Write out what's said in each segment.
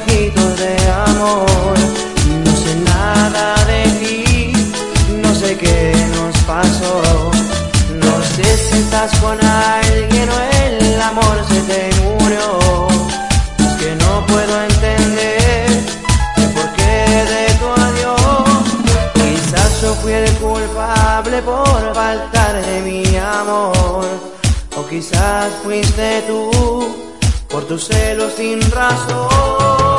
mensajitos de amor. No sé nada de ti, no sé qué nos pasó. No sé si estás con alguien o el amor se te murió. Es que no puedo entender el porqué de tu adiós. Quizás yo fui el culpable por faltar de mi amor. O quizás fuiste tú por tus celos sin razón.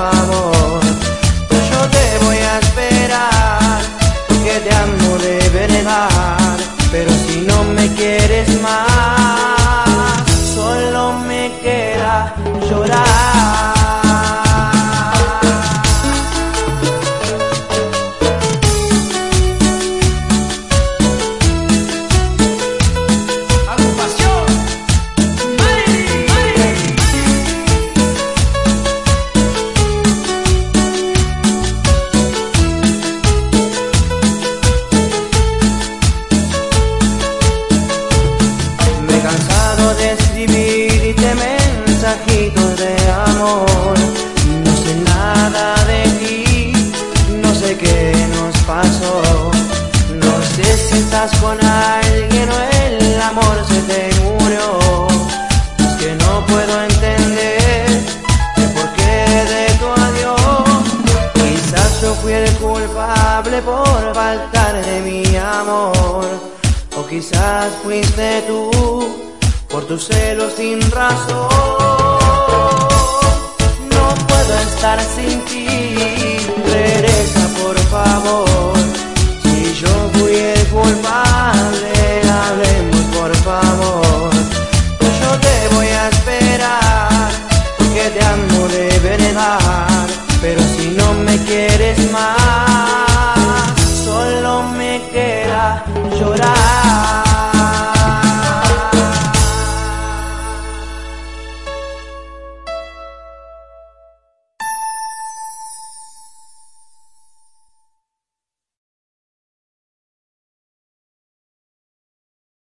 Favor. Yo te voy a esperar, porque te amo de verdad. Pero si no me quieres más, solo me queda llorar. Cansado de escribirte mensajitos de amor. No sé nada de ti, no sé qué nos pasó. No sé si estás con alguien o el amor se te murió. Es que no puedo entender el porqué de tu adiós. Quizás yo fui el culpable por faltar de mi amor. O quizás fuiste tú por tus celos sin razón. No puedo estar sin ti, regresa por favor. Si yo fui el culpable, hablemos por favor. Pues yo te voy a esperar, porque te amo de verdad. Pero si no me quieres más, solo me queda llorar.